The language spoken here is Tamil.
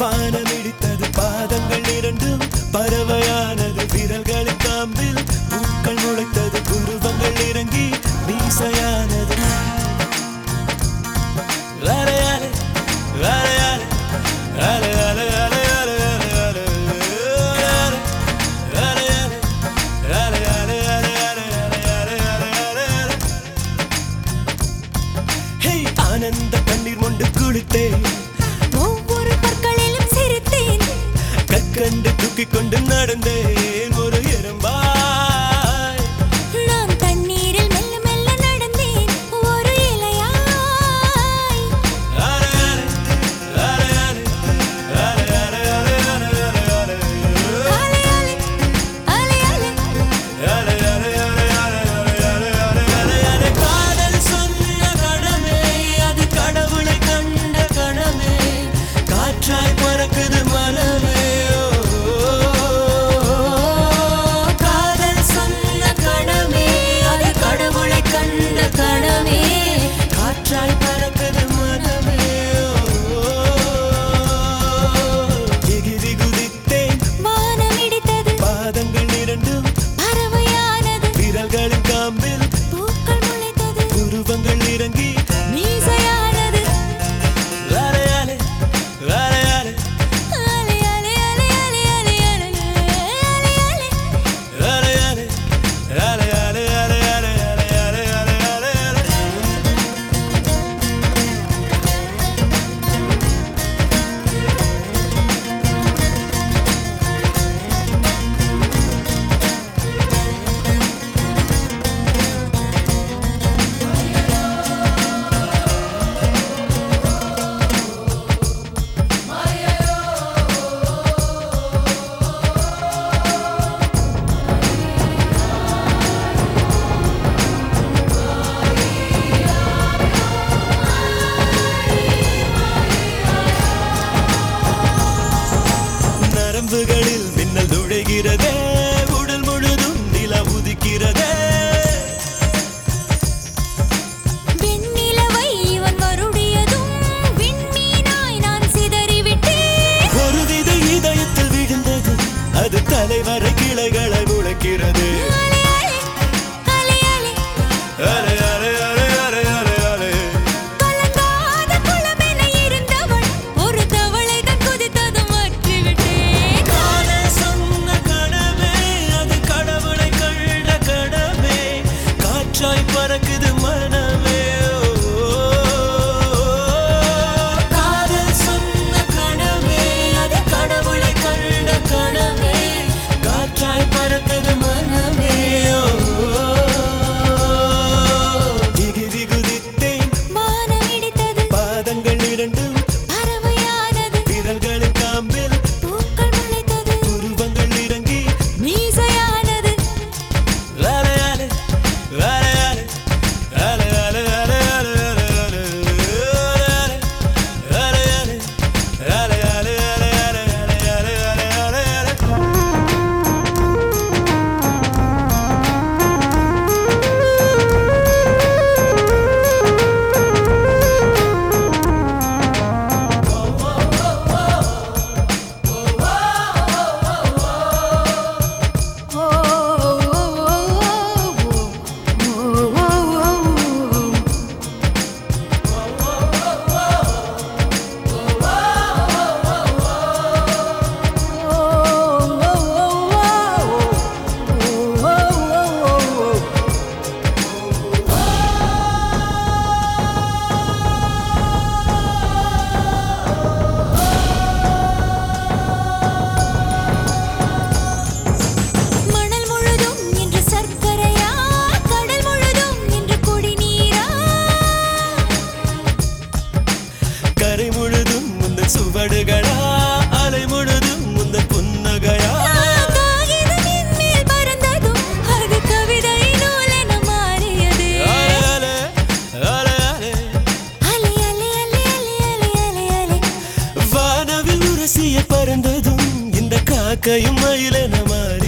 வானமிடித்தது பாதங்கள் இரண்டும் பறவையான ஆனந்த கண்ணீர் கொண்டு குளித்தேன். ஒவ்வொரு பற்களிலும் சிரித்தேன். கற்கண்டு தூக்கிக் கொண்டு நடந்தேன். சுவடுகளா அலை முழுதும் முந்த புன்னகையா? பறந்ததும் இந்த காக்கையும் மயிலென மாறி.